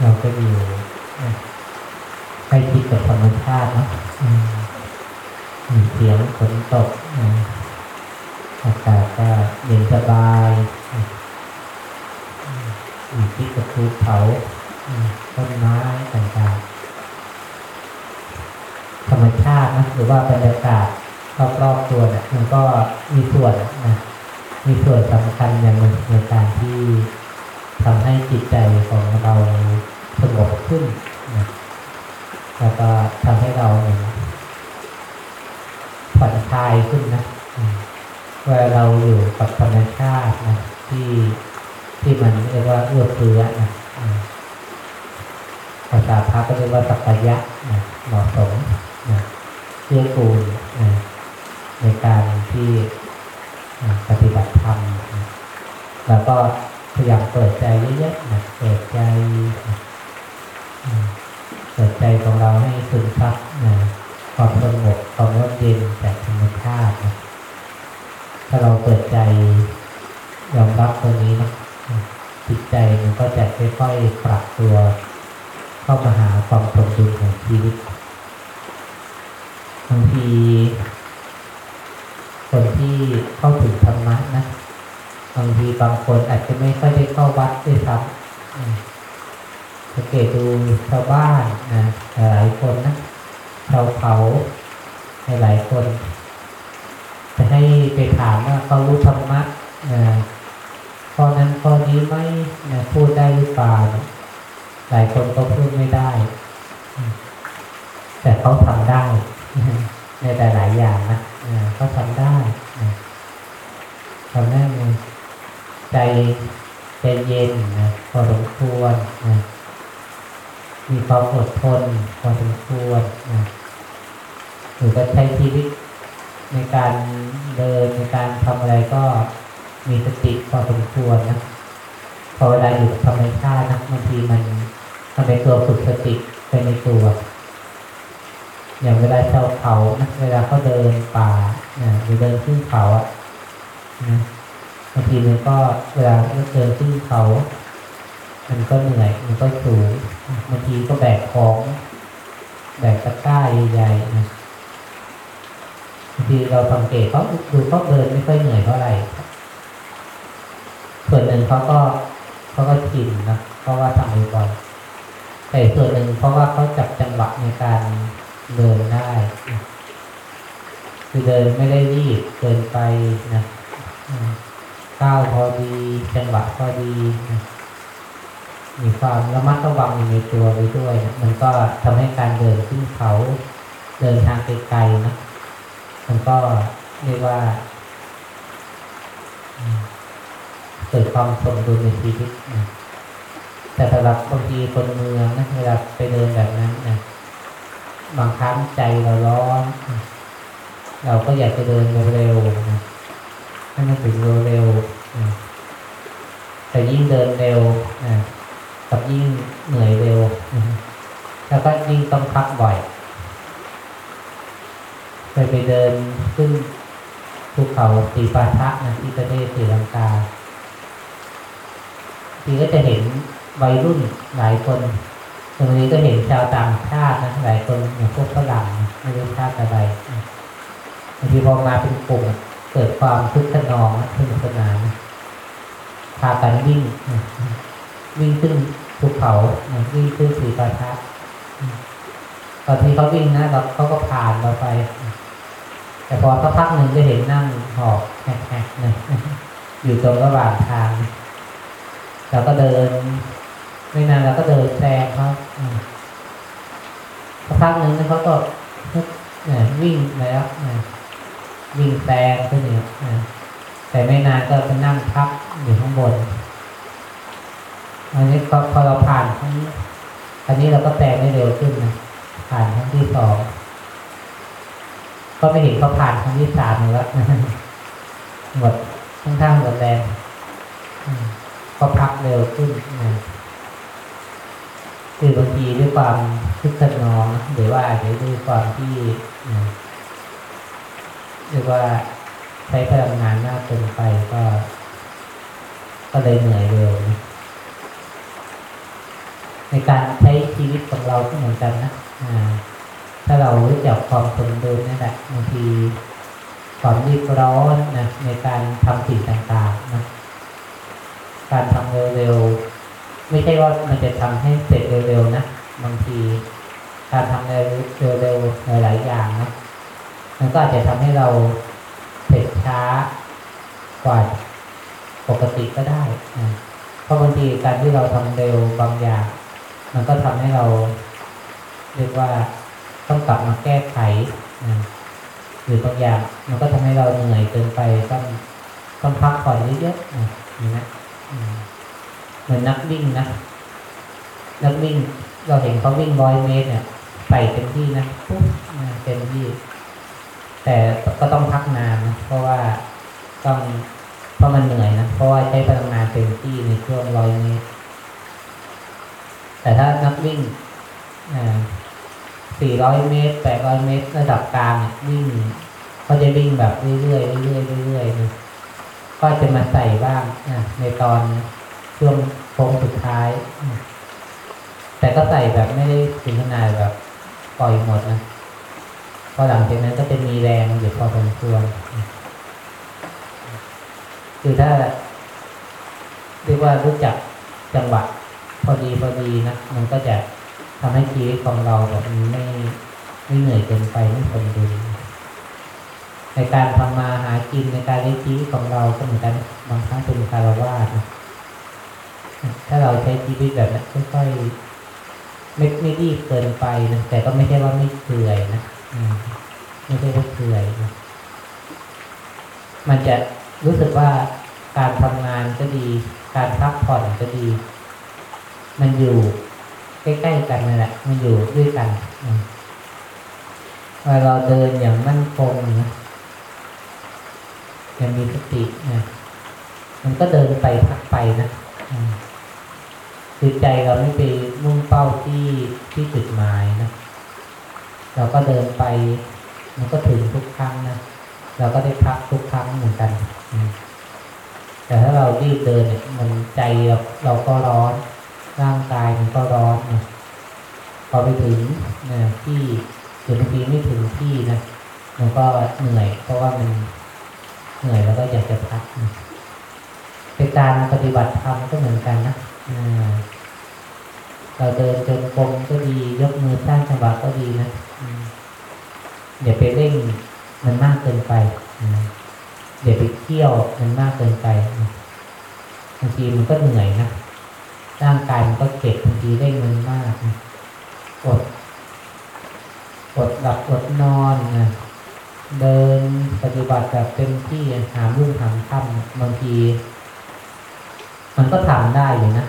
เราก็อยู่ใกล้ชิดกับธรรมชาตินะมีเสียงฝนตกอากาศก็เย็นสบายอืมอยู่ที่กับภูเขาต้นไม้ต่างๆธรรมชาตินะหรือว่าบรรยากาศรอบๆตัวเนี่ยมันก็มีส่วนนะมีส่วนสำคัญอย่างหนึ่งในการที่ทำให้จิตใจของเรา งบขึ้นนะแล้วก็ทำให้เราเนี่ยผ่อนคลายขึ้นนะเวลาเราอยู่กับธรรมชาตินะที่ที่มันเรียกว่าเอื้อเฟื้อนะภาษาพระก็เรียกว่าสัพยะนะเหมาะสมนะเพื่อกูลนะในการที่ปฏิบัติธรรม แล้วก็พยายามเปิดใจเยอะๆนะเปิดใจ เปิดใจของเราให้ซึมซับนะความสงบความร่มเย็นจากธรรมชาตินะถ้าเราเปิดใจยอมรับตัวนี้นะจิตใจมันก็จะค่อยๆปรับตัวเข้ามาหาความสมดุลของชีวิตบางทีคนที่เข้าถึงธรรมะนะบางทีบางคนอาจจะไม่ค่อยได้เข้าวัดด้วยซ้ำ สังเกตดูชาวบ้านนะหลายคนนะชาวเขาหลายคนจะให้ไปถามว่าเขารู้ธรรมะนะข้อนั้นข้อนี้ไหมนะพูดได้หรือเปล่าหลายคนก็พูดไม่ได้ แต่เขาทำได้ ในหลายๆอย่างนะเขาทำได้นะทำได้ใจใจเย็นนะพอสมควรนะ มีความอดทนพอสมควรนะหรือก็ใช้ชีวิตในการเดินในการทำอะไรก็มีสติพอสมควรนะพอเวลาอยู่กับธรรมชาตินะบางทีมันมันเป็นตัวฝึกสติไปในตัว อย่างเวลาชาวเขานะเวลาเขาเดินป่านะหรือเดินขึ้นเขาอะนะบางทีมันก็เวลาเดินขึ้นเขา มันก็เหนื่อย มันก็สูงบางทีก็แบกของแบกตะกร้าใหญ่ๆนะบางทีเราสังเกตเขาดูเขาเดินไม่ค่อยเหนื่อยเท่าไหร่ส่วนหนึ่งเขาก็เขาก็ชินนะเพราะว่าทำบ่อยๆแต่ส่วนหนึ่งเพราะว่าเขาจับจังหวะในการเดินได้คือเดินไม่ได้รีบเกินไปนะก้าวพอดี จังหวะพอดีนะ มีความระมัดระวังในตัวไปด้วยนะมันก็ทำให้การเดินขึ้นเขาเดินทางไกลๆนะมันก็เรียกว่า เกิดความสมดุลในชีวิตนะแต่สำหรับบางทีคนเมืองนะเวลาไปเดินแบบนั้นนะบางครั้งใจเราร้อน เราก็อยากจะเดินเร็วๆนะให้มันถึงเร็วๆนะแต่ยิ่งเดินเร็วนะ กับยิ่งเหนื่อยเร็วนะแล้วก็ยิ่งต้องพักบ่อยเคยไปเดินขึ้นภูเขาสีปาทะนะที่ประเทศศรีลังกาทีก็จะเห็นวัยรุ่นหลายคน ตรงนี้ก็เห็นชาวต่างชาตินะหลายคนอย่างพวกฝรั่งนะไม่รู้ชาติอะไรนะบางทีพอมาเป็นกลุ่มอะเกิดความคึกขนองนะสนุกสนานนะพากันวิ่งนะวิ่งขึ้น ภูเขานวิ่งขึ้นสีปาทะอืมตอนที่เขาวิ่งนะเราเขาก็ผ่านเราไป แต่พอสักพักหนึ่งก็เห็นนั่งหอบแหกๆเลยอยู่ตรงระหว่างทางเราก็เดิน ไม่นานเราก็เดินแซงเขาสักพักหนึ่งเขาก็วิ่งแล้ววิ่งแซงขึ้นเนี่ยแต่ไม่นานก็ไปนั่งพักอยู่ข้างบน อันนี้พอพอเราผ่านครั้งนี้อันนี้เราก็แซงได้เร็วขึ้นนะผ่านครั้งที่สองก็ไม่เห็นเขาผ่านครั้งที่สามเลยแล้วหมดค่อนข้างหมดแรงก็พักเร็วขึ้นนะคือบางทีด้วยความคึกขนองนะหรือว่าอาจจะด้วยความที่นะเรียกว่าใช้พลังงานมากเกินไปก็ ก็เลยเหนื่อยเร็วนะ ในการใช้ชีวิตของเราก็เหมือนกันนะถ้าเรารู้จักความสมดุลนี่แหละบางทีความรีบร้อนนะในการทำสิ่งต่างๆนะการทำเร็วๆไม่ใช่ว่ามันจะทำให้เสร็จเร็วๆนะบางทีการทำเร็วๆหลายๆอย่างนะมันก็อาจจะทำให้เราเสร็จช้ากว่าปกติก็ได้นะเพราะบางทีการที่เราทำเร็วบางอย่าง มันก็ทำให้เราเรียกว่าต้องกลับมาแก้ไขนะหรือบางอย่างมันก็ทำให้เราเหนื่อยเกินไปต้องต้องพักผ่อนเยอะๆนะนี่นะเหมือนนักวิ่งนะนักวิ่งเราเห็นเขาวิ่งร้อยเมตรเนี่ยใส่เต็มที่นะปุ๊บนะเต็มที่ แต่ก็ต้องพักนานนะเพราะว่าต้องเพราะมันเหนื่อยนะเพราะว่าใช้พลังงานเต็มที่ในช่วงร้อยเมตร แต่ถ้านักวิ่งสี่ร้อยเมตรแปดร้อยเมตรระดับกลางเนี่ยวิ่งเขาจะวิ่งแบบเรื่อยๆเรื่อยๆเรื่อยๆนะก็จะมาใส่บ้างนะในตอนช่วงโค้งสุดท้าย แต่ก็ใส่แบบไม่ได้ถึงขนาดแบบปล่อยหมดนะพอหลังจากนั้นก็จะมีแรงอยู่พอสมควรคือถ้าเรียกว่ารู้จักจังหวะ พอดีพอดีนะมันก็จะทำให้ชีวิตของเราแบบไม่ไม่เหนื่อยเกินไปไม่สมดุในการทำมาหากินในการเลี้ยงชีวิตของเราก็เหมือนกันบางครั้งเป็นคารวาสนะถ้าเราใช้ชีวิตแบบนั้นค่อยๆไม่ไม่รีบเกินไปนะแต่ก็ไม่ใช่ว่าไม่เสื่อยนะไม่ใช่ว่าเสื่อยนะมันจะรู้สึกว่าการทำงานก็ดี การพักผ่อนก็ดี มันอยู่ใกล้ๆกันนั่นแหละ มันอยู่ด้วยกันเวลาเราเดินอย่างมั่นคงนะยังมีสตินะมันก็เดินไปพักไปนะคือใจเราไม่ไปมุ่งเป้าที่ที่จุดหมายนะเราก็เดินไป มันก็ถึงทุกครั้งนะเราก็ได้พักทุกครั้งเหมือนกันแต่ถ้าเรารีบเดินเนี่ยมันใจเราเราก็ร้อน ร่างกายมันก็ร้อนนะพอไปถึงนะที่หรือบางทีไม่ถึงที่นะมันก็เหนื่อย เพราะว่ามันเหนื่อยแล้วก็อยากจะพักนะเป็นการปฏิบัติธรรมก็เหมือนกันนะเราเดินจนกรมก็ดียกมือสร้างจังหวะก็ดีนะอย่าไปเร่งมันมากเกินไปอย่าไปเที่ยวมันมากเกินไปบางทีมันก็เหนื่อยนะ ร่างกายมันก็เก็บบางทีเร่งมันมากนะอดอดหลับอดนอนนะเดินปฏิบัติแบบเต็มที่หามรุ่งหามค่ำบางที มันก็ทำได้อยู่นะ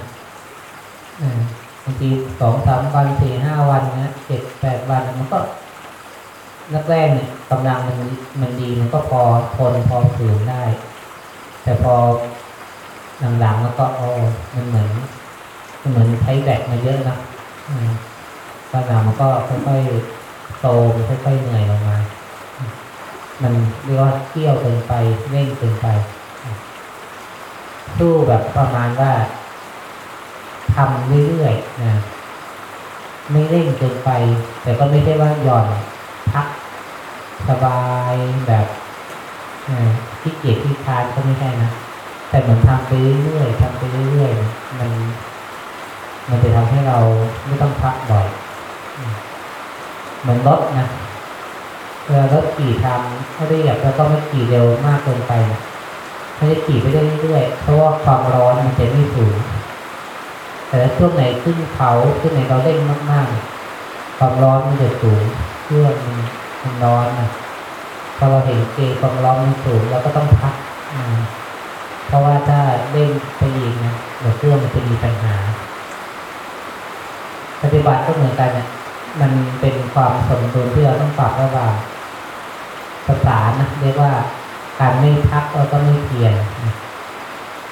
บางทีสองสามวันสี่ห้าวันนี้ยเจ็ดแปดวันมันก็นักแรกเนี่ยกำลังมันมันดีมันก็พอทนพอถืนได้ แต่พอหลังๆแล้วก็โอ้มันเหมือน เหมือนใช้แบตมาเยอะนะตอนหลังมันก็ค่อยๆโตมันค่อยๆเหนื่อยลงมา มันเรียกว่าเที่ยวเกินไปเร่งเกินไป สู้แบบประมาณว่าทำเรื่อยๆนะไม่เร่งเกินไป แต่ก็ไม่ใช่ว่าหย่อนพักสบายแบบที่เกียจที่คานก็ไม่ใช่นะแต่เหมือนทำไปเรื่อยๆทำไปเรื่อยๆมัน มันจะทำให้เราไม่ต้องพักบ่อยเหมือนรถนะเวลารถขี่ทางเขาเรียบแล้วก็ไม่ขี่เร็วมากเกินไปนะเขาจะขี่ไปเรื่อยๆเพราะว่าความร้อนมันจะไม่สูงแต่ช่วงไหนขึ้นเขาช่วงไหนเราเร่งมากๆ ความร้อนมันจะสูงเครื่องมันมันร้อนนะพอเราเห็นเกณฑ์ความร้อนมันสูงเราก็ต้องพักเพราะว่าถ้าเร่งไปอีกนะเดี๋ยวเครื่องมันจะมีปัญหา ปฏิบัติก็เหมือนกันเนี่ยมันเป็นความสมดุลที่เราต้องปรับระหว่างภาษานะเรียกว่าการไม่พักแล้วก็ไม่เพียร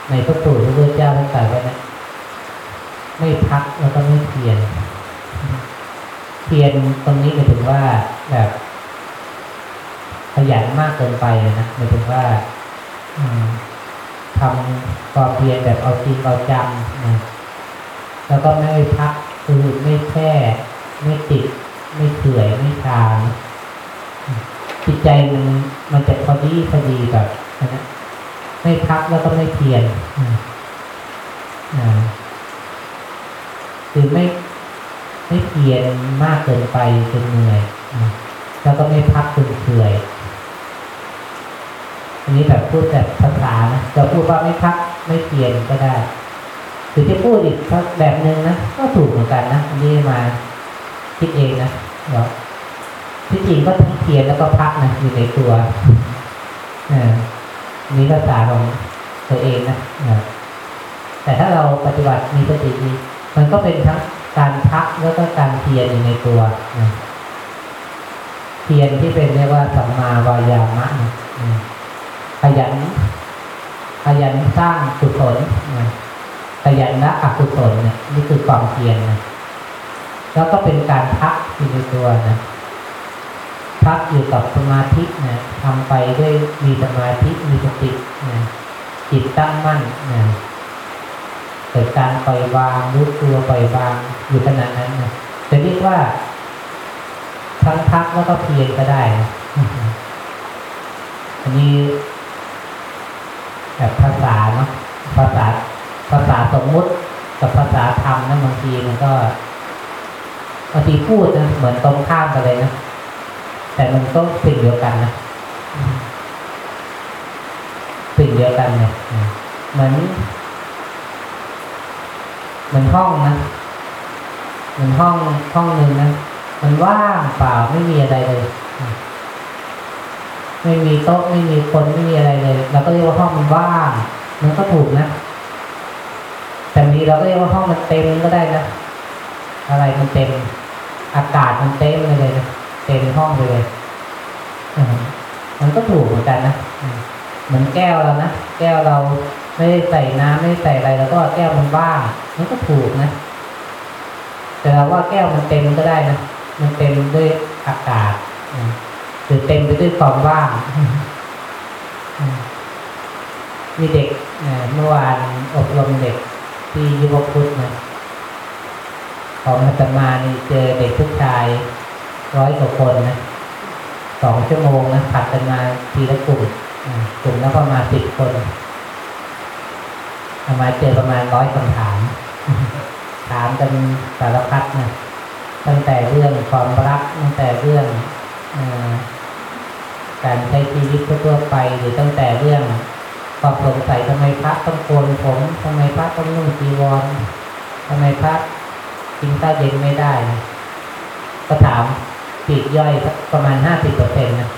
ในพระสูตรพระพุทธเจ้าท่านตรัสไว้นะไม่พักแล้วก็ไม่เพียรเพียรตรงนี้หมายถึงว่าแบบขยันมากเกินไปนะหมายถึงว่าทำความเพียรแบบเอาจริงเอาจังนะแล้วก็ไม่พัก คือไม่แช่ไม่ติด ไม่เปื่อยไม่ชานจิตใจมันมันจะพอดีพอดีแบบนะไม่พักแล้วก็ไม่เพียรอืมอ่าคือไม่ไม่เพียรมากเกินไปจนเหนื่อยแล้วก็ไม่พักจนเปื่อยอันนี้แบบพูดแบบภาษานะจะพูดว่าไม่พักไม่เพียรก็ได้ หรือจะพูดอีกแบบหนึ่งนะก็ถูกเหมือนกันนะนนี้มาคิดเองนะเนาะที่จริงก็ทั้งเพียรแล้วก็พักนะอยู่ในตัวอ่าอันนี้ภาษาของตัวเองนะแต่ถ้าเราปฏิบัติมีสติดีมันก็เป็นทั้งการพักแล้วก็การเพียรอยู่ในตัวนะเพียรที่เป็นเรียกว่าสัมมาวายามะนะอืมขยันขยันสร้างกุศลนะ ขยันละอกุศลเนี่ยนี่คือความเพียรนะแล้วก็เป็นการพักอยู่ในตัวนะพักอยู่กับสมาธินะทำไปด้วยมีสมาธิมีสตินะจิตตั้งมั่นนะเกิดการปล่อยวางรู้ตัวปล่อยวางอยู่ขนาดนั้นนะจะเรียกว่าทั้งพักแล้วก็เพียรก็ได้นะอันนี้แบบภาษาเนาะภาษา ภาษาสมมุติกับภาษาธรรมนะบางทีมันก็บางทีพูดนะเหมือนตรงข้ามกันเลยนะแต่มันก็สิ่งเดียวกันนะสิ่งเดียวกันเนี่ยเหมือนเหมือนห้องนะเหมือนห้องห้องหนึ่งนะมันว่างเปล่าไม่มีอะไรเลย ไม่มีโต๊ะไม่มีคนไม่มีอะไรเลยเราก็เรียกว่าห้องมันว่างมันก็ถูกนะ แต่บางทีเราก็เรียกว่าห้องมันเต็มก็ได้นะ อะไรมันเต็ม อากาศมันเต็มเลยนะเต็มห้องเลยมันก็ถูกเหมือนกันนะเหมือนแก้วเรานะแก้วเราไม่ได้ใส่น้ำไม่ใส่อะไรแล้วก็แก้วมันว่างมันก็ถูกนะ แต่เราว่าแก้วมันเต็มก็ได้นะมันเต็มด้วยอากาศหรือเต็มไปด้วยความว่างมีเด็กเมื่อวานอบรมเด็ก ที่ยุวพุทธนะของอาตมานี่เจอเด็กผู้ชายร้อยกว่าคนนะสองชั่วโมงนะผัดกันมาทีละกลุ่มกลุ่มและประมาณสิบคนอามาเจอประมาณร้อยคำถาม ถามกันสารพัดนะตั้งแต่เรื่องความรักตั้งแต่เรื่องอการใช้ชีวิตทั่วไปหรือตั้งแต่เรื่อง ความสงสัยทำไมพระต้องโกนผมทำไมพระต้องนุ่งจีวรทำไมพระกินข้าวเย็นไม่ได้นะก็ถามปีกย่อยประมาณห้าสิบเปอร์เซ็นต์นะ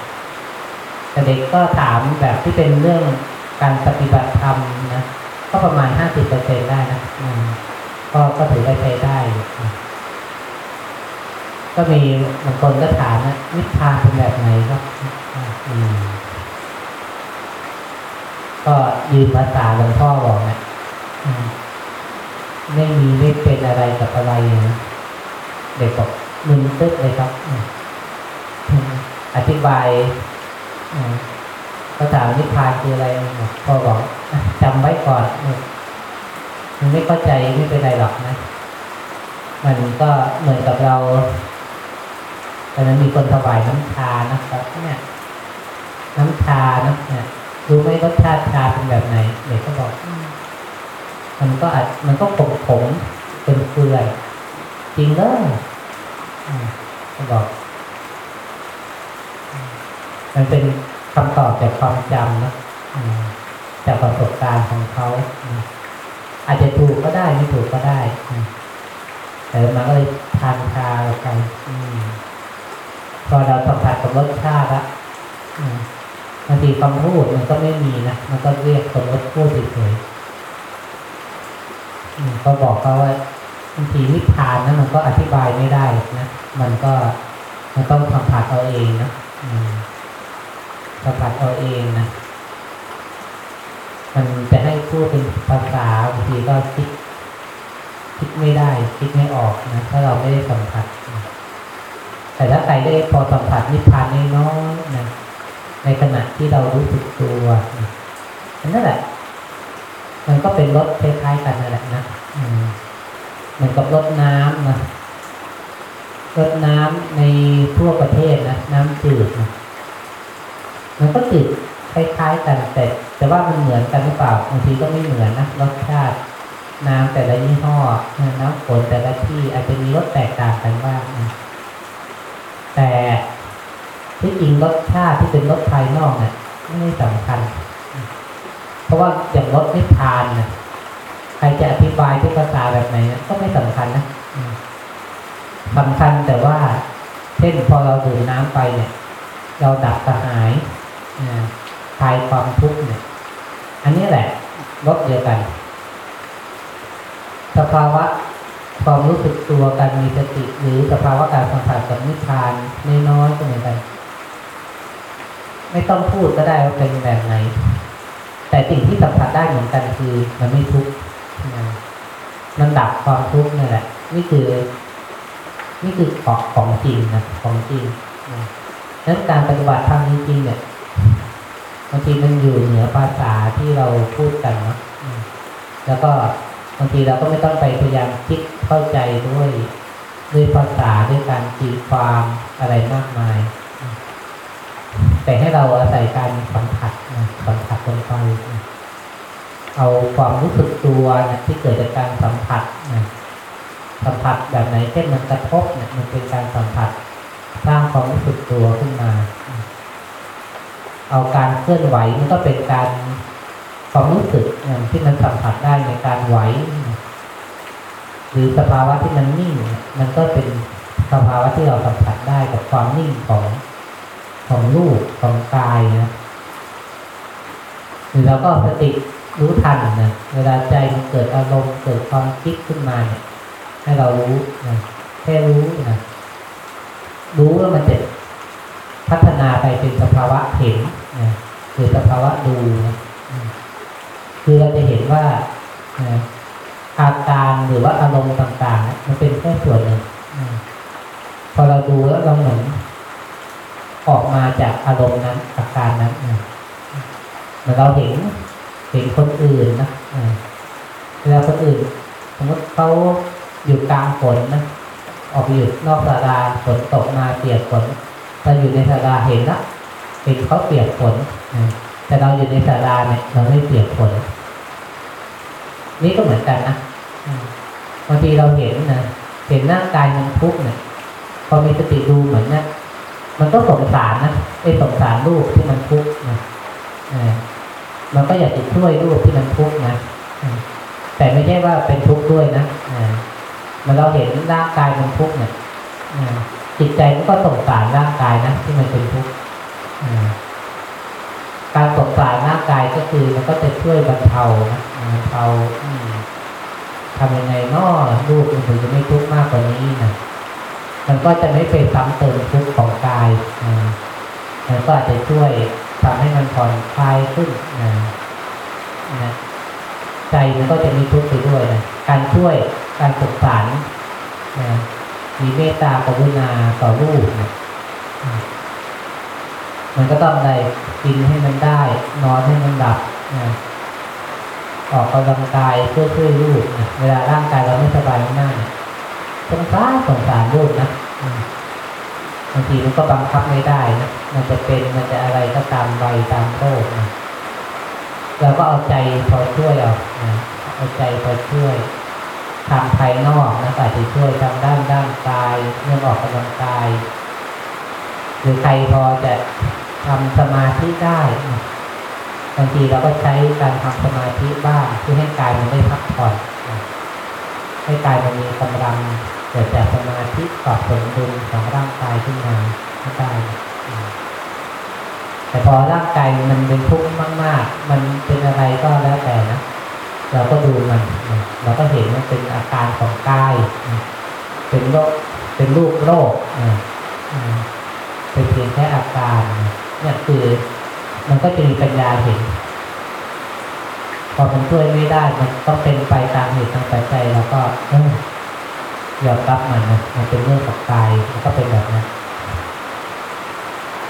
แต่เด็กก็ถามแบบที่เป็นเรื่องการปฏิบัติธรรมนะก็ประมาณห้าสิบเปอร์เซ็นได้นะก็ก็ถือว่าใช้ได้ ก็มีบางคนก็ถามนะนิพพาเป็นแบบไหนครับอืม ก็ยืนภาษาหลวงพ่อบอกนะไม่มีไม่เป็นอะไรกับอะไรนะเด็กบอกมึนตึ๊ดเลยครับอธิบายภาษานิพพานคืออะไรพ่อบอกจำไว้ก่อนมมันไม่เข้าใจไม่เป็นไรหรอกนะ มันก็เหมือนกับเราตอนนั้นมีคนถวายน้ำชานะครับเนี่ย น้ำชานะเนี่ย รู้ไหมรสชาติชาเป็นแบบไหนเด็กก็บอกอืมมันก็อาจมันก็ขมขมๆเป็นเปื่อยจริงเลยอืมก็บอกอืมมันเป็นคำตอบจากความจำนะอืมจากประสบการณ์ของเขาอืมอาจจะถูกก็ได้ไม่ถูกก็ได้อืมแต่มันก็เลยทานชาไปอืมพอเราสัมผัสกับรสชาติละอืม บางทีคำพูดมันก็ไม่มีนะมันก็เรียกสมมติพูดเฉยๆอืมก็บอกเขาว่าบางทีนิพพานนะมันก็อธิบายไม่ได้นะมันก็มันต้องสัมผัสเอาเองนะสัมผัสเอาเองนะมันจะให้พูดเป็นภาษาบางทีก็คิดคิดไม่ได้ คิดไม่ออกนะถ้าเราไม่ได้สัมผัสแต่ถ้าใครได้พอสัมผัสนิพพานน้อยๆนะ ในขณะที่เรารู้สึกตัวนั่นแหละ มันก็เป็นรสคล้ายๆกันนั่นแหละนะมเหมือนกับรดน้ำนะรดน้ำในทั่วประเทศนะน้ำจืดนะมันก็จืดคล้ายๆกันแต่แต่ว่ามันเหมือนกันหรือเปล่าบางทีก็ไม่เหมือนนะรสชาติน้ำแต่ละยี่ห้อน้ำฝนแต่ละที่อาจจะมีรสแตกต่างกันบ้างนะแต่ ที่จริงรสชาติที่เป็นรสภายนอกเนี่ยไม่สำคัญ เพราะว่าอย่างรสนิพพานนะใครจะอธิบายที่ภาษาแบบไหนนะก็ไม่สำคัญนะอืมสำคัญแต่ว่าเช่นพอเราดื่มน้ำไปเนี่ย เราดับกระหายคลายความทุกข์เนี่ย อันนี้แหละรสเดียวกันสภาวะความรู้สึกตัวการมีสติหรือสภาวะการสัมผัสกับนิพพานน้อยๆก็เหมือนกัน ไม่ต้องพูดก็ได้ว่าเป็นแบบไหน แต่สิ่งที่สัมผัสได้เหมือนกันคือมันไม่ทุกข์มันดับความทุกข์นี่แหละ นี่คือ นี่คือของของจริงนะของจริงนะนั้นการปฏิบัติธรรมจริงๆเนี่ยบางทีมันอยู่เหนือภาษาที่เราพูดกันเนาะแล้วก็บางทีเราก็ไม่ต้องไปพยายามคิดเข้าใจด้วยด้วยภาษาด้วยการตีความอะไรมากมาย แต่ให้เราอาศัยการสัมผัสนะสัมผัสลงไปนะเอาความรู้สึกตัวนะที่เกิดจากการสัมผัสนะสัมผัสแบบไหนเช่นมันกระทบเนี่ยมันเป็นการสัมผัสสร้างความรู้สึกตัวขึ้นมา เอาการเคลื่อนไหวมันก็เป็นการความรู้สึกนะที่มันสัมผัสได้ในการไหวนะหรือสภาวะที่มันนิ่ง มันก็เป็นสภาวะที่เราสัมผัสได้กับความนิ่งของ ของรูปของกายนะหรือเราก็สติรู้ทันนะเวลาใจมันเกิดอารมณ์เกิดความคิดขึ้นมาเนี่ยให้เรารู้นะแค่รู้นะรู้แล้วมันจะพัฒนาไปเป็นสภาวะเห็นนะหรือสภาวะดูนะคือเราจะเห็นว่าอาการหรือว่าอารมณ์ต่างๆ มันเป็นแค่ส่วนหนึ่งพอเราดูแล้วเราเหมือน ออกมาจากอารมณ์นั้นอาการนั้นนะเหมือนเราเห็นเห็นคนอื่นนะอ่าเวลาคนอื่น สมมติเขาอยู่กลางฝนนะออกไปอยู่นอกศาลาฝนตกมาเปียกฝนเราอยู่ในศาลาเห็นนะเห็นเขาเปียกฝนแต่เราอยู่ในศาลาเนี่ยเราไม่เปียกฝนนี่ก็เหมือนกันนะบางทีเราเห็นนะเห็นร่ากายมันทุกข์เนี่ยพอมีสติดูเหมือนนะ มันก็สงสารนะไอ้สงสารลูกที่มันทุกข์นะมันก็อยากจะช่วยลูกที่มันทุกข์นะแต่ไม่ใช่ว่าเป็นทุกข์ด้วยนะมันเราเห็นร่างกายมันทุกข์เนี่ยจิตใจมันก็สงสารร่างกายนะที่มันเป็นทุกข์การสงสารร่างกายก็คือมันก็จะช่วยบรรเทานะบรรเทาทำยังไงน้อลูกมันถึงจะไม่ทุกข์มากกว่านี้นะ มันก็จะไม่ไปซ้ำเติมทุกข์ของกายมันก็อาจจะช่วยทำให้มันผ่อนคลายขึ้นนะนะใจมันก็จะมีทุกข์ไปด้วยนะการช่วยการสงสารนะมีเมตตากรุณาต่อลูกนะมันก็ต้องอะไรกินให้มันได้ นอนให้มันหลับนะออกกำลังกายเพื่อช่วยลูกนะเวลาร่างกายเราไม่สบายมากเนี่ย สงสารสงสารลูกนะบางทีมันก็บังคับไม่ได้นะมันจะเป็นมันจะอะไรก็ตามวัยตามโรคนะเราก็เอาใจพอช่วยเอาเอาใจพอช่วยทำภายนอกนะอาจจะช่วยทางด้านด้านกายเรื่องออกกำลังกาย หรือใครพอจะทำสมาธิได้บางทีเราก็ใช้การทำสมาธิบ้างเพื่อให้กายมันได้พักผ่อน ให้กายมันมีกำลังเกิดจากสมาธิปรับสมดุลของร่างกายขึ้นมาให้ได้แต่พอร่างกายมันเป็นทุกข์มาก ๆ มันเป็นอะไรก็แล้วแต่นะเราก็ดูมันเราก็เห็นมันเป็นอาการของกายเป็นโรคเป็นรูปโรคเป็นเพียงแค่อาการเนี่ยคือมันก็จะมีปัญญาเห็น พอมันช่วยไม่ได้มันต้องเป็นไปตามเหตุตามปัจจัยแล้วก็เออยอมรับมันนะมันเป็นเรื่องของกายมันก็เป็นแบบนั้น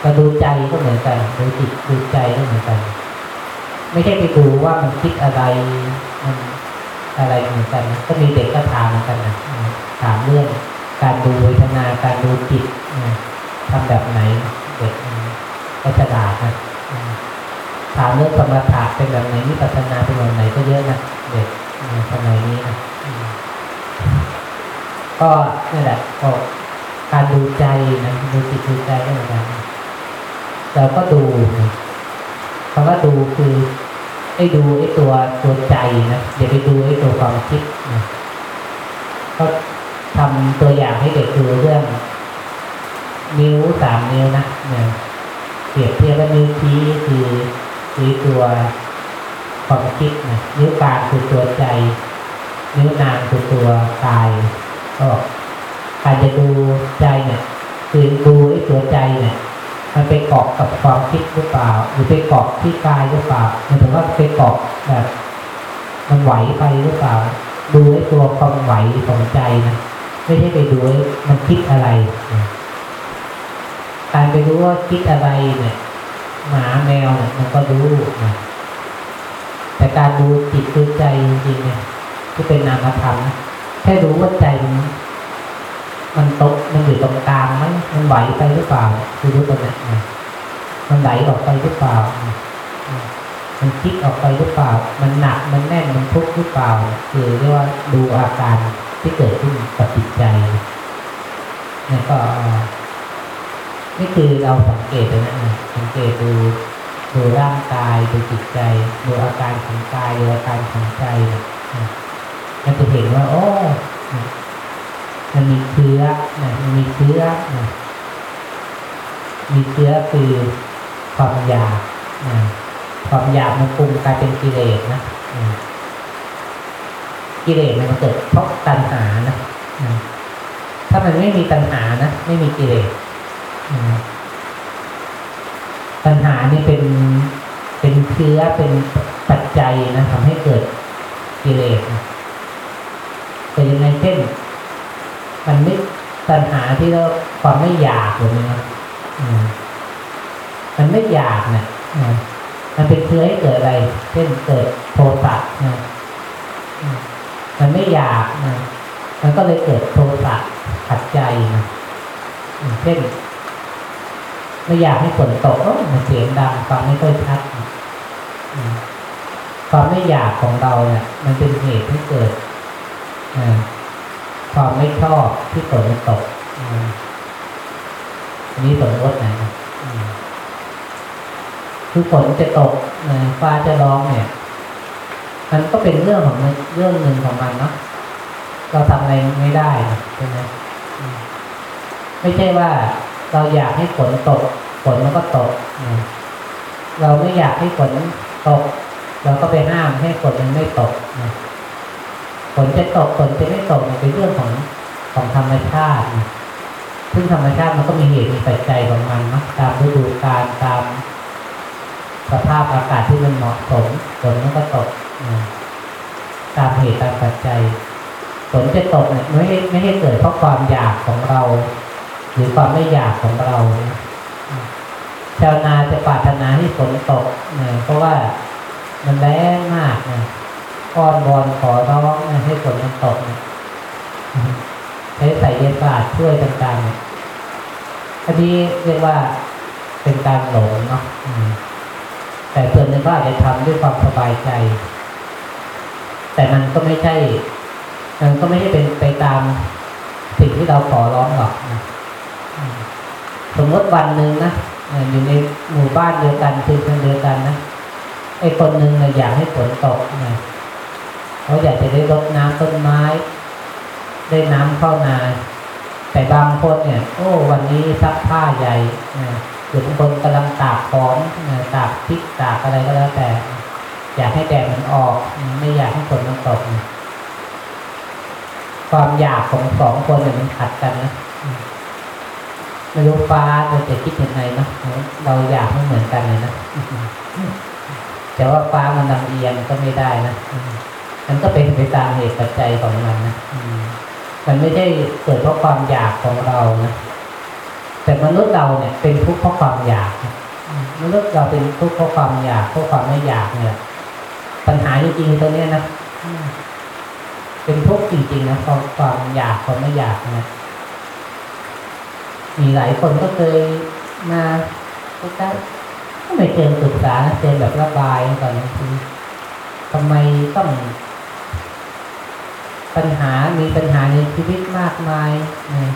เรดูใจก็เหมือนกันดูจิตดูใจก็เหมือนกัน ไม่ใช่ไปดูว่ามันคิดอะไรมันอะไรเหมือนกัน ก็มีเด็กก็ถามเหมือนกันนะถามเรื่องการดูเวทนาการดูจิตทำแบบไหนเด็กก็ฉลาดนะ ถามเรื่องสมถะเป็นแบบไหนวิปัสสนาเป็นแบบไหนก็เยอะนะเด็กสมัยนี้นะก็นี่แหละก็การดูใจนะดูจิตดูใจก็เหมือนกันเราก็ดูคำว่าดูคือไอ้ดูไอ้ตัวตัวใจนะอย่าไปดูไอ้ตัวความคิดนะก็ทำตัวอย่างให้เด็กดูเรื่อง นิ้วสามนิ้วนะเนี่ยเปรียบเทียบว่านิ้วชี้คือ คือตัวความคิดนะนิ้วกลางคือตัวใจ นิ้วนางคือตัวกายก็บอการจะดูใจเนี่ยคือดูไอ้ตัวใจเนี่ยมันไปเกาะกับความคิดหรือเปล่า หรือไปเกาะที่กายหรือเปล่ามายถึงว่าไปเกาะแบบมันไหวไปหรือเปล่า ดูไอ้ตัวความไหวของใจนะไม่ใช่ไปดูไอ้มันคิดอะไร การไปรู้ว่าคิดอะไรเนี่ย หมาแมวเนี่ยมันก็รู้นะแต่การดูจิตดูใจจริงๆเนี่ยที่เป็นนามธรรมนะแค่รู้ว่าใจมันมันตกมันอยู่ตรงกลางไหมมันไหวไปหรือเปล่าคือรู้ตรงนั้นนะมันไหลออกไปหรือเปล่า มันคิดออกไปหรือเปล่า มันหนักมันแน่นมันทุกข์หรือเปล่า คือเรียกว่าดูอาการที่เกิดขึ้นกับจิตใจนี่ก็ นี่คือเราสังเกตเลยนะสังเกตดูดูร่างกายดูจิตใจดูอาการของกายดูอาการของใจนะมันจะเห็นว่า โอ้มันมีเชื้อนะมันมีเชื้อนะมีเชื้อคือความอยากนะความอยากมันปรุงกลายเป็นกิเลสนะกิเลสมันเกิดเพราะตัณหานะถ้ามันไม่มีตัณหานะไม่มีกิเลส อืมตัณหานี่เป็นเป็นเชื้อเป็นปัจจัยนะทำให้เกิดกิเลสแต่ยังไงเช่น มันไม่ปัญหาที่เราความไม่อยากหรือไงนะอืมมันไม่อยากนี่ยอืมมันเป็นเชื้อให้เกิดอะไร เช่นเกิดโทสะนะอืมมันไม่อยากนะมันก็เลยเกิดโทสะขัดใจนะเช่น ไม่อยากให้ฝนตกเออมันเสียงดังฟังไม่ค่อยชัดความไม่อยากของเราเนี่ยมันเป็นเหตุให้เกิดความไม่ชอบที่ฝนมันตกอันนี้สมมตินะคือฝนจะตกฟ้าจะร้องเนี่ย มันก็เป็นเรื่องของมันเรื่องหนึ่งของมันเนาะเราทำอะไรไม่ได้ใช่ไหมไม่ใช่ว่า เราอยากให้ฝนตกฝนมันก็ตก เราไม่อยากให้ฝนตก เราก็ไปห้ามให้ฝนมันไม่ตกฝนจะตกฝนจะไม่ตกเนี่ยเป็นเรื่องของของธรรมชาติซึ่งธรรมชาติมันก็มีเหตุมีปัจจัยของมันนะตามฤดูกาลตาม สภาพอากาศที่มันเหมาะสมฝนมันก็ตกตามเหตุตามปัจจัยฝนจะตกเนี่ยไม่ให้ไม่ให้เกิดเพราะความอยากของเรา หรือความไม่อยากของเราชาวนาจะปรารถนาให้ฝนตกนะเพราะว่ามันแรงมากนะอ้อนวอนขอร้องนะให้ฝนมันตกนะใช้ใส่เย็นบาทช่วยต่างๆเนี่ยอันนี้เรียกว่าเป็นการหลงเนาะแต่ส่วนหนึ่งก็อาจจะทำด้วยความสบายใจ แต่มันก็ไม่ใช่มันก็ไม่ใช่เป็นไปตามสิ่งที่เราขอร้องหรอกนะ สมมติวันหนึ่งนะอยู่ในหมู่บ้านเดียวกันชุมชนเดียวกันนะไอ้คนหนึ่งนี่ยอยากให้ฝนตกนะเขาอยากจะได้รดน้ำต้นไม้ ได้น้ำเข้านา แต่บางคนเนี่ย โอ้วันนี้ซักผ้าใหญ่นะหรือบางคนกำลังตากของนะตากพริกตากอะไรก็แล้วแต่ อยากให้แดดมันออก ไม่อยากให้ฝนมันตกนะความอยากของสองคนเนี่ยมันขัดกันนะ ไม่รู้ฟ้าเราจะคิดยังไงเนอะเราอยากไม่เหมือนกันเลยนะแต่ว่าฟ้ามันลำเอียงก็ไม่ได้นะมันก็เป็นไปตามเหตุปัจจัยของมันนะอืมมันไม่ได้เกิดเพราะความอยากของเรานะแต่มนุษย์เราเนี่ย เป็นทุกข์เพราะความอยากนะอืมมนุษย์เราเป็นทุกข์เพราะความอยากเพราะความไม่อยากเนี่ย ปัญหาจริงๆตัวเนี้ยนะอืมเป็นทุกข์จริงๆนะความความอยากความไม่อยากนะ มีหลายคนก็เคยมาก็ได้ก็ไม่เจอศึกษานะเจอแบบระบายก่อนบางทีทำไมต้อง ปัญหามีปัญหาในชีวิตมากมายนะ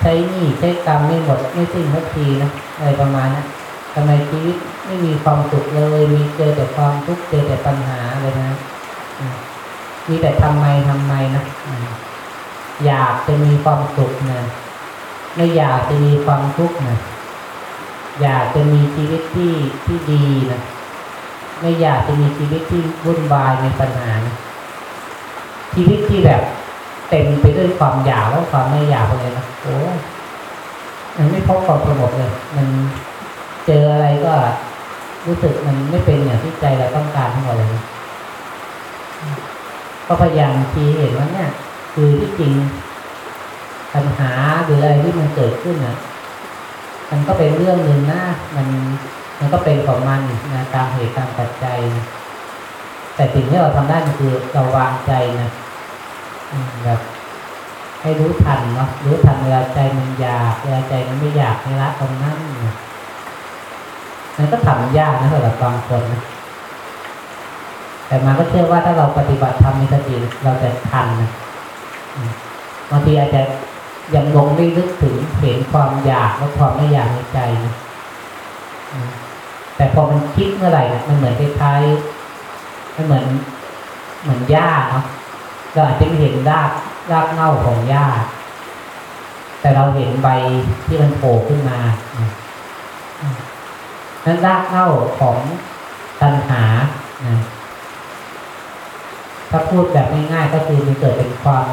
ใช้หนี้ใช้กรรมไม่หมดไม่สิ้นสักทีนะอะไรประมาณนั้นทำไมชีวิตไม่มีความสุขเลย มีเจอแต่ความทุกข์เจอแต่ปัญหาอะไรนะมีแต่ทำไมทำไมนะอืมอยากจะมีความสุขนะ ไม่อยากจะมีความทุกข์นะอยากจะมีชีวิตที่ที่ดีนะไม่อยากจะมีชีวิตที่วุ่นวายในปัญหานะชีวิตที่แบบเต็มไปด้วยความอยากและความไม่อยากเลยนะโอ้มันไม่พบความสงบเลย มันเจออะไรก็รู้สึกมันไม่เป็นอย่างที่ใจเราต้องการทั้งหมดเลยนะก็พยายามทีเห็นว่าเนี่ย คือที่จริง ปัญหาหรืออะไรที่มันเกิดขึ้นนะมันก็เป็นเรื่องหนึ่งนะมันมันก็เป็นของมันนะตามเหตุตามปัจจัยนะแต่สิ่งที่เราทำได้ก็คือเราวางใจนะแบบให้รู้ทันเนาะรู้ทันเวลาใจมันอยากเวลาใจมันไม่อยากให้ละตรงนั้นนะมันก็ทำยากนะสำหรับบางคนนะแต่มาก็เชื่อว่าถ้าเราปฏิบัติทำมีสติเราจะทันนะบางทีอาจจะ ยังลงไม่ลึกถึงเห็นความอยากและความไม่อยากในใจ แต่พอมันคิดเมื่อไหร่มันเหมือนคล้ายๆมันเหมือนเหมือนหญ้าเนาะเราอาจจะไม่เห็นรากรากเง่าของหญ้า แต่เราเห็นใบที่มันโผล่ขึ้นมานั้นรากเง่าของตัณหาถ้าพูดแบบง่ายๆก็คือมันเกิดเป็นความ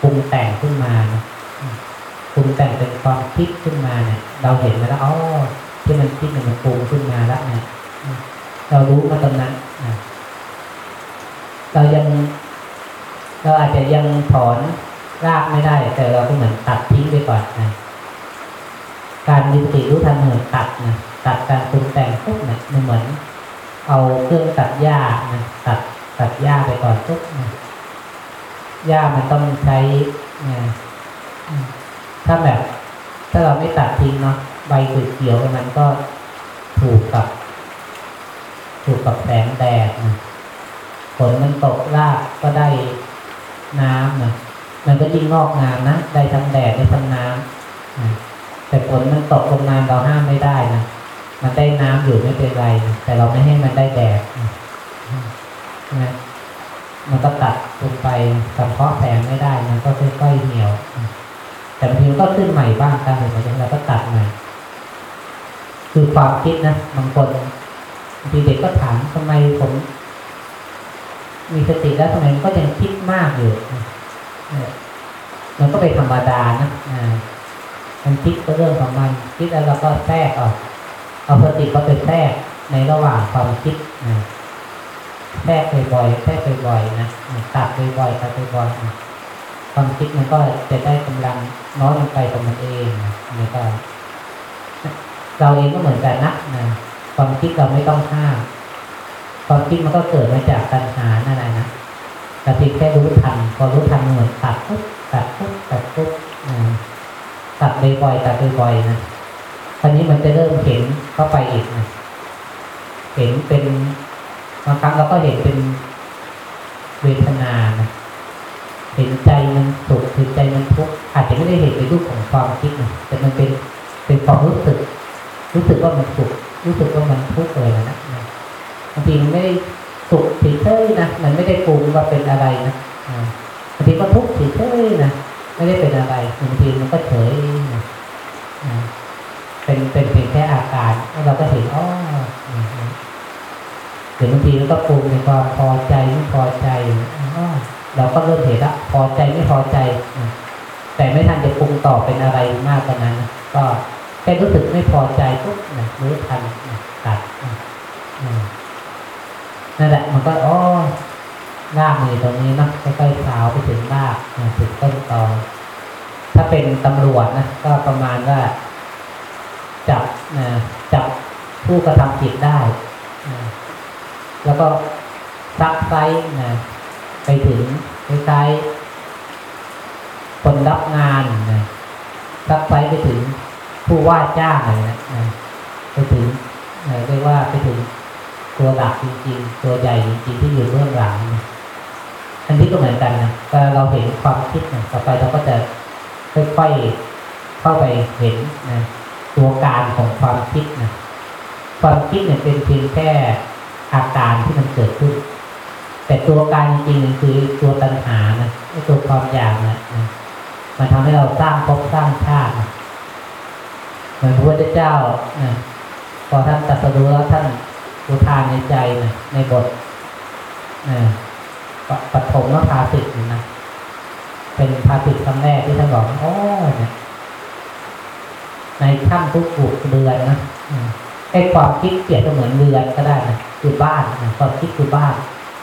ปรุงแต่งขึ้นมานะ ปรุงแต่งเป็นความคิดขึ้นมาเนี่ย เราเห็นมาแล้วอ๋อที่มันคิดมันปรุงขึ้นมาแล้วเนี่ยเรารู้มาตรงนั้นเรายัง เราอาจจะยังถอนรากไม่ได้ แต่เราก็เหมือนตัดทิ้งไปก่อนนะการมีสติรู้ทันเหมือนตัดนะตัดการปรุงแต่งปุ๊บเนี่ยมันเหมือน เอาเครื่องตัดหญ้านะตัดตัดหญ้าไปก่อนปุ๊บนะหญ้ามันต้องใช้นะ ถ้าแบบถ้าเราไม่ตัดทิ้งเนาะใบเขียวๆมันก็ถูกกับ ถูกกับแสงแดดนะฝนมันตกรากก็ได้น้ำนะมันก็ยิ่งงอกงามนะได้ทั้งแดดได้ทั้งน้ำนะแต่ฝนมันตกลงมาเราห้ามไม่ได้นะมันได้น้ำอยู่ไม่เป็นไรนะแต่เราไม่ให้มันได้แดดนะนะมันก็ตัดลงไปสังเคราะห์แสงไม่ได้ มันก็ค่อยๆเหี่ยวนะ แต่บางทีมันก็ขึ้นใหม่บ้างตามเหตุผลอย่เราก็ตัดใหม่คือความคิดนะบางคนบางทีเด็กก็ถามทำไมผม มีสติแล้วทำไมมันก็ยังคิดมากอยู่เออมันก็เป็นธรรมดานะมันคิดก็เรื่องของมัน คิดแล้วเราก็แทรกออกเอาสติก็ไปแทรกในระหว่างความคิดนะแทรกบ่อยๆแทรกบ่อยๆนะตัดบ่อยๆตัดบ่อยๆ ความคิดมันก็จะได้กำลังน้อยลงไปของมันเองนะนี่ก็เราเองก็เหมือนกันนะนะความคิดเราไม่ต้องห้ามความคิดมันก็เกิดมาจากปัญหานั่นแหละนะแต่เพียงแค่รู้ทันพอรู้ทันเหมือนตัดปุ๊บตัดปุ๊บตัดปุ๊บตัดบ่อยๆตัดบ่อยๆนะคราวนี้มันจะเริ่มเห็นเข้าไปอีกนะเห็นเป็นบางครั้งเราก็เห็นเป็นเวทนานะ เห็นใจมันสุขเห็นใจมันทุกข์อาจจะไม่ได้เห็นในรูปของความคิดนะแต่มันเป็นเป็นความรู้สึก รู้สึกว่ามันสุขรู้สึกว่ามันทุกข์เลยนะบางทีมันไม่ได้สุขเฉยๆนะมันไม่ได้ปรุงว่าเป็นอะไรนะบางทีก็ทุกข์เฉยๆนะไม่ได้เป็นอะไรบางทีมันก็เฉยนะเป็นเป็นเพียงแค่อาการแล้วเราก็เห็นอ๋ออืมเดี๋ยวบางทีมันก็ปรุงในความพอใจไม่พอใจอ๋อ เราก็เริ่มเห็นละพอใจไม่พอใจ แต่ไม่ทันจะปรุงต่อเป็นอะไรมากกว่านั้น ก็แค่รู้สึกไม่พอใจปุ๊บนะรู้ทันตัดนั่นแหละมันก็อ๋อรากมือตรงนี้นะค่อยๆสาวไปถึงรากถึงต้นตอถ้าเป็นตำรวจนะก็ประมาณว่าจับนะจับผู้กระทำผิดได้ แล้วก็ซักไซส์นะ ไปถึงคล้ายๆคนรับงานนะซักไซไปถึงผู้ว่าจ้างอะไรนะไปถึงเอ่อเรียกว่าไปถึงตัวหลักจริงๆ ตัวใหญ่จริงๆที่อยู่เบื้องหลังอันนี้ก็เหมือนกันนะเวลาเราเห็นความคิดนะต่อไปเราก็จะค่อยๆเข้าไปเห็นนะตัวการของความคิดนะความคิดเนี่ยเป็นเพียงแค่อาการที่มันเกิดขึ้น แต่ตัวการจริงๆคือตัวตัณหานะตัวความอยากนะมันทำให้เราสร้างภพสร้างชาติเหมือนพระพุทธเจ้านะพอท่านตรัสรู้แล้วท่านอุทานในใจนะในบทนะปปฐมภาสิทธ์นะเป็นภาสิทธ์ครั้งแรกที่ท่านบอกโอ้เนี่ยในถ้ำทุกผูกเรือนนะอืมไอ้ความคิดเปรียบเสมือนเรือนก็ได้นะคือบ้านนะความคิดคือบ้าน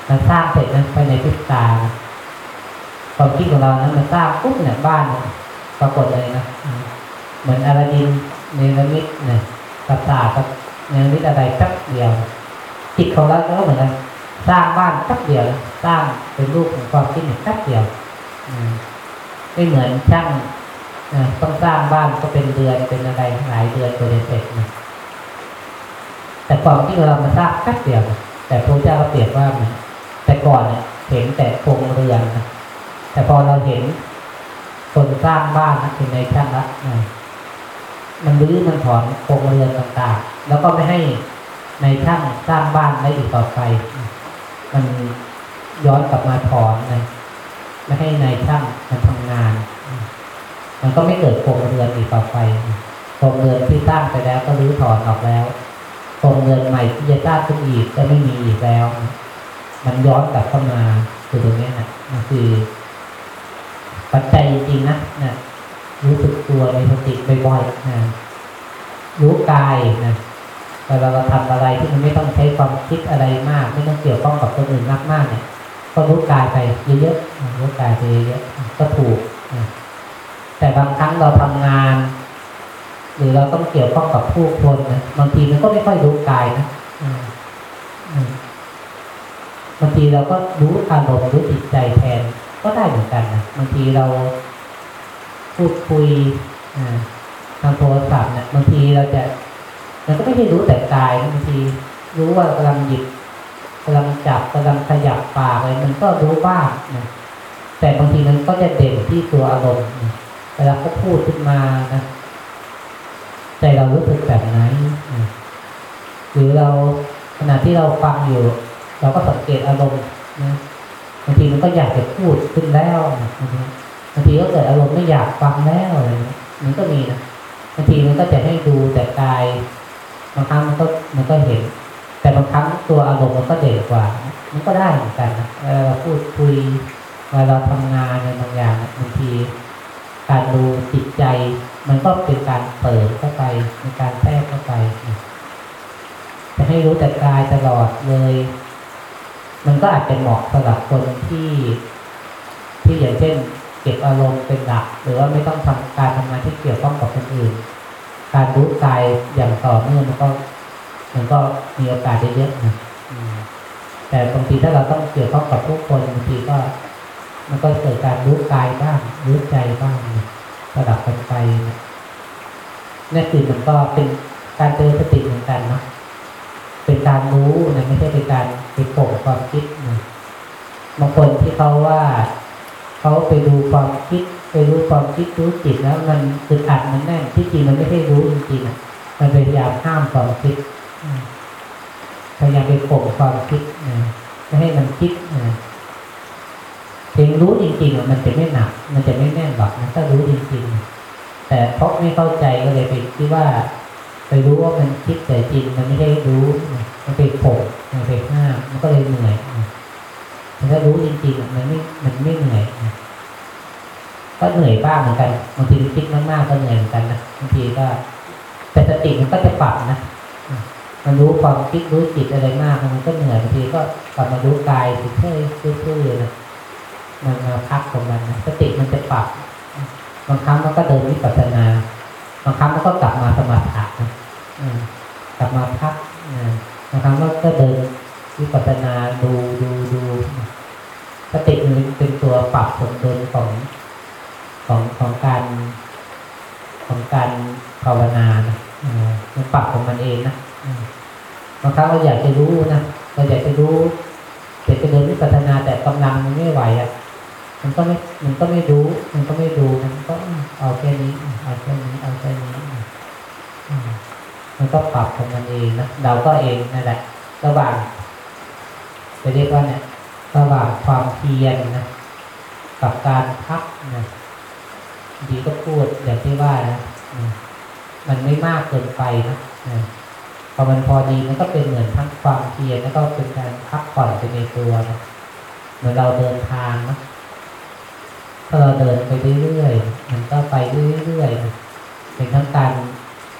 มันสร้างเสร็จนะภายในพริบตาความคิดของเรานะมันสร้างปุ๊บเนี่ยบ้านปรากฏเลยนะเหมือนอลาดินเนรมิตเนี่ยปราสาทกับเนรมิตอะไรแป๊บเดียว จิตของเราก็เหมือนกันสร้างบ้านแป๊บเดียว สร้างเป็นรูปของความคิดเนี่ยแป๊บเดียวไม่เหมือนช่างต้องสร้างบ้านก็เป็นเดือนเป็นอะไรหลายเดือนกว่าจะเสร็จนะแต่ความคิดของเรามันสร้างแป๊บเดียว แต่พระเจ้าเปรียบว่าเหมือน ก่อนเนี่ยเห็นแต่โครงเรือนนะแต่พอเราเห็นคนสร้างบ้านนะเป็นในช่างละนะมันรื้อมันถอนโครงเรือนต่างๆ แล้วก็ไม่ให้ในช่างสร้างบ้านได้อีกต่อไป มันย้อนกลับมาถอนนะไม่ให้ในช่างมันทำงาน มันก็ไม่เกิดโครงเรือนอีกต่อไปโครงเรือนที่สร้างไปแล้วก็รื้อถอนออกแล้วโครงเรือนใหม่ที่จะสร้างขึ้นอีกก็ไม่มีอีกแล้ว มันย้อนกลับเข้ามาคือตรงนี้นะมันคือปัจจัยจริงๆนะนะรู้สึกตัวในสติบ่อยๆนะรู้กายนะเวลาเราทำอะไรที่มันไม่ต้องใช้ความคิดอะไรมาก ไม่ต้องเกี่ยวข้องกับคนอื่นมากๆเนี่ยก็รู้กายไปเยอะๆรู้กายไปเยอะๆก็ถูกนะแต่บางครั้งเราทำงาน หรือเราต้องเกี่ยวข้องกับผู้คนนะบางทีมันก็ไม่ค่อยรู้กายนะอืมอืม บางทีเราก็รู้อารมณ์รู้จิตใจแทนก็ได้เหมือนกันนะบางทีเราพูดคุยทางโทรศัพท์เนี่ยบางทีเราจะมันก็ไม่ได้รู้แต่กายบางทีรู้ว่ากำลังหยิบกำลังจับกำลังขยับปากอะไรมันก็รู้บ้างนะแต่บางทีมันก็จะเด่นที่ตัวอารมณ์เวลาเขาพูดขึ้นมานะใจเรารู้สึกแบบไหนนหรือเราขณะที่เราฟังอยู่ เราก็สังเกตอารมณ์นะบางทีมันก็อยากจะพูดขึ้นแล้วนะบางทีก็เกิดอารมณ์ไม่อยากฟังแล้วอะไรเงี้ยมันก็มีนะบางทีมันก็จะให้ดูแต่กายบางครั้งมันก็มันก็เห็น แต่บางครั้งตัวอารมณ์มันก็เด่นกว่า มันก็ได้เหมือนกันนะเวลาเราพูดคุยเวลาเราทำงานในบางอย่างบางทีการดูจิตใจ มันก็เป็นการเปิดเข้าไปในการแทรกเข้าไปจะให้รู้แต่กายตลอดเลย มันก็อาจจะเหมาะสำหรับคนที่ ที่อย่างเช่น เก็บอารมณ์เป็นหลัก หรือว่าไม่ต้องทำการทำงานที่เกี่ยวข้องกับคนอื่น การรู้กายอย่างต่อเนื่องมันก็ มันก็มีโอกาสได้เยอะนะแต่บางทีถ้าเราต้องเกี่ยวข้องกับผู้คนบางทีก็ มันก็เกิดการรู้กายบ้างรู้ใจบ้างนะสลับกันไปนะนี่คือมันก็เป็นการเตือสติเหมือนกันเนาะเป็นการรู้นะไม่ใช่เป็นการ ไปโผล่ความคิดนะบางคนที่เขาว่าเขาไปดูความคิดไปรู้ความคิดรู้จิตแล้วมันอึดอัดมันแน่นที่จริงมันไม่ใช่รู้จริงๆนะมันพยายามห้ามความคิดพยายามไปข่มความคิดนะไม่ให้มันคิดนะเพียงรู้จริงๆอะมันจะไม่หนัก มันจะไม่แน่นหรอกนะถ้ารู้จริงๆ แต่เพราะไม่เข้าใจก็เลยไปคิดว่า ไปรู้ว่ามันคิดแต่จริงมันไม่ได้รู้นะ มันไปข่มมันไปห้ามมันก็เลยเหนื่อยแต่ถ้ารู้จริงๆอะมันไม่มันไม่เหนื่อยก็เหนื่อยบ้างเหมือนกันบางทีคิดมากๆก็เหนื่อยเหมือนกันนะบางทีก็ แต่สติมันก็จะปรับนะมันรู้ความคิดรู้จิตอะไรมาก มันก็เหนื่อยบางทีก็กลับมารู้กายเฉยๆซื่อๆนะมันมาพักของมันนะสติมันจะปรับบางครั้งมันก็เดินวิปัสสนาบางครั้งมันก็กลับมาสมาธินะกลับมาพักนะ บางครั้งก็เดินวิปัสสนาดูดูดูสติมันเป็นตัวปรับสมดุลของของของการของการภาวนานะเออมันปรับของมันเองนะบางครั้งเราอยากจะรู้นะเราอยากจะรู้อยากจะเดินวิปัสสนาแต่กำลังมันไม่ไหวอะมันก็ไม่มันก็ไม่รู้ มันก็ไม่ดูมันก็เอาแค่นี้เอาแค่นี้เอาแค่นี้ มันก็ปรับของมันเองนะเราก็เองนั่นแหละ ระหว่างจะเรียกว่าเนี่ยระหว่างความเพียรนะกับการพักนะดีก็พูดอย่างที่ว่านะมันไม่มากเกินไปนะนะพอมันพอดีมันก็เป็นเหมือนทั้งความเพียรแล้วก็เป็นการพักผ่อนไปในตัวนะเหมือนเราเดินทางนะถ้าเราเดินไปเรื่อยๆมันก็ไปเรื่อยๆนะเป็นทั้งการ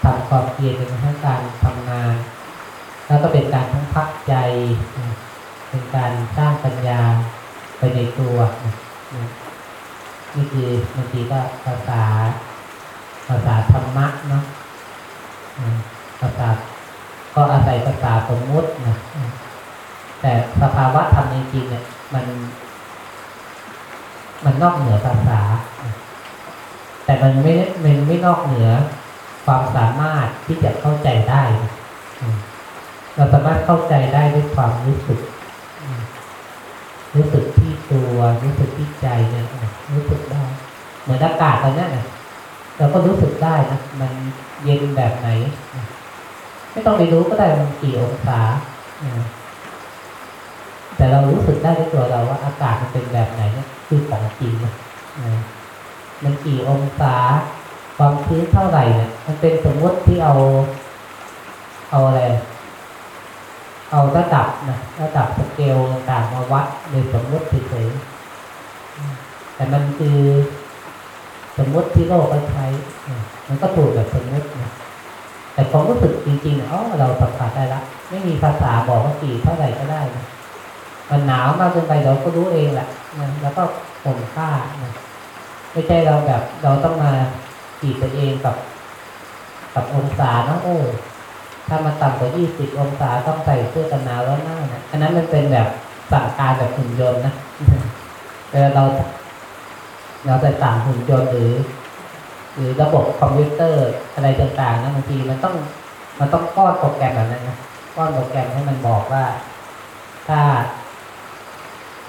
ทำความเพียรเป็นทั้งการทำงาน แล้วก็เป็นการทั้งพักใจนะเป็นการสร้างปัญญาไปในตัวนะนะนี่คือบาง ทีก็ภาษา ภาษาธรรมะเนาะภาษาก็อาศัยภาษาสมมุตินะแต่สภาวะธรรมจริงๆเนี่ย มัน มันนอกเหนือภาษา แต่มันไม่มันไม่นอกเหนือความสามารถที่จะเข้าใจได้ เราสามารถเข้าใจได้ด้วยความรู้สึกากาศตอนเนี้ยนะเราก็รู้สึกได้นะมันเย็นแบบไหน ไม่ต้องไปรู้ก็ได้มันกี่องศาแต่เรารู้สึกได้ด้วยตัวเราว่า อากาศมันเป็นแบบไหนเนี่ยคือของจริงนะมันกี่องศาความชื้นเท่าไหร่เนี่ยมันเป็นสมมติที่เอา เอาอะไร เอาระดับนะระดับสเกลต่างมาวัดโดยสมมติเฉยแต่มันคือ สมมติที่โลกเขาใช้มันก็ถูกแบบสมมตินะแต่ความรู้สึกจริงๆอ๋อเราสัมผัสได้ละไม่มีภาษาบอกว่ากี่เท่าไหร่ก็ได้นะมันหนาวมากเกินไปเราก็รู้เองแหละนะแล้วก็ห่มผ้านะไม่ใช่เราแบบ เราต้องมาขีดตัวเองกับ กับองศาเนาะโอ้ถ้ามันต่ำกว่า 20 องศาต้องใส่เสื้อกันหนาวแล้วหน้านะอันนั้นมันเป็นแบบสั่งการแบบหุ่นยนต์นะเวลาเรา เราจะสั่งหุ่นยนต์หรือ หรือระบบคอมพิวเตอร์อะไรต่างๆนะบางทีมันต้องมันต้องป้อนโปรแกรมแบบนั้นนะป้อนโปรแกรมให้มันบอกว่า ถ้า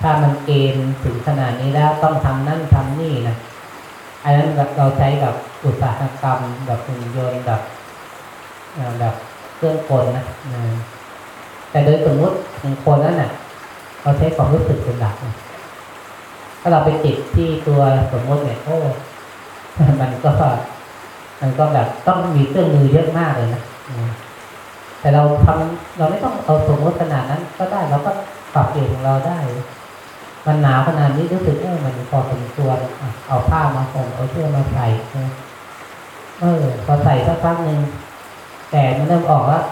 ถ้ามันเกณฑ์ถึงขนาดนี้แล้วต้องทำนั่นทำนี่นะอันนั้นแบบเราใช้แบบอุตสาหกรรมแบบหุ่นยนต์แบบแบบเครื่องกลนะแต่โดยสมมติของคนนั้นน่ะเราใช้ความรู้สึกเป็นหลักนะ ถ้าเราไปติดที่ตัวสมมติเนี่ยโอ้มันก็มันก็แบบต้องมีเครื่องมือเยอะมากเลยนะแต่เราทำเราไม่ต้องเอาสมมติขนาดนั้น ก็ได้เราก็ปรับเปลี่ยนของเราได้ มันหนาวขนาดนี้รู้สึกเออมันพอสมควรเอาผ้ามาห่มเอาเสื้อมาใส่เออพอใส่สักพักหนึ่งแต่มันเริ่มออกแล้ว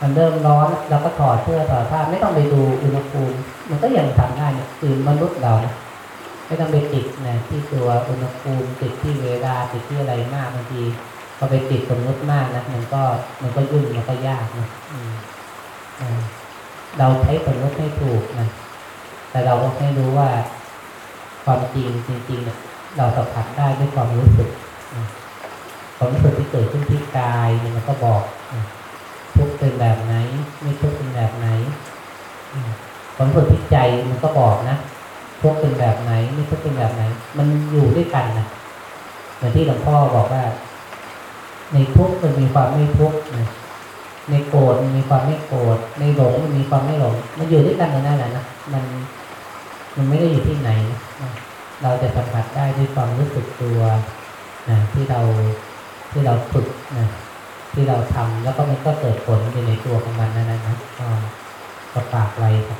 มันเริ่มร้อนแล้วก็ถอดเสื้อถอดผ้าไม่ต้องไปดูอุณหภูมิมันก็ยังทำได้เนี่ยคือมนุษย์เรานะไม่ต้องไปติดนะที่ตัวอุณหภูมิติดที่เวลาติดที่อะไรมากบางทีพอไปติดสมมติมากนะมันก็มันก็ยุ่งมันก็ยากนะเราใช้สมมติให้ถูกนะแต่เราก็ไม่รู้ว่าความจริงจริงๆเนี่ยเราสัมผัสได้ด้วยความรู้สึกความรู้สึกที่เกิดขึ้นที่กายมันก็บอก เป็นแบบไหน ไม่ทุกข์เป็นแบบไหนอืมความรู้สึกที่ใจมันก็บอกนะทุกข์เป็นแบบไหน ไม่ทุกข์เป็นแบบไหน มันอยู่ด้วยกันนะเหมือนที่หลวงพ่อบอกว่า ในทุกข์มันมีความไม่ทุกข์นะในโกรธมันมีความไม่โกรธในหลงมันมีความไม่หลง มันอยู่ด้วยกันในนั่นแหละนะมันมันไม่ได้อยู่ที่ไหน เราจะสัมผัสได้ด้วยความรู้สึกตัวนะที่เราที่เราฝึกนะ ที่เราทำแล้วก็มันก็เกิดผลอยู่ในตัวของมันนั่นนะก็ฝากไว้ครับ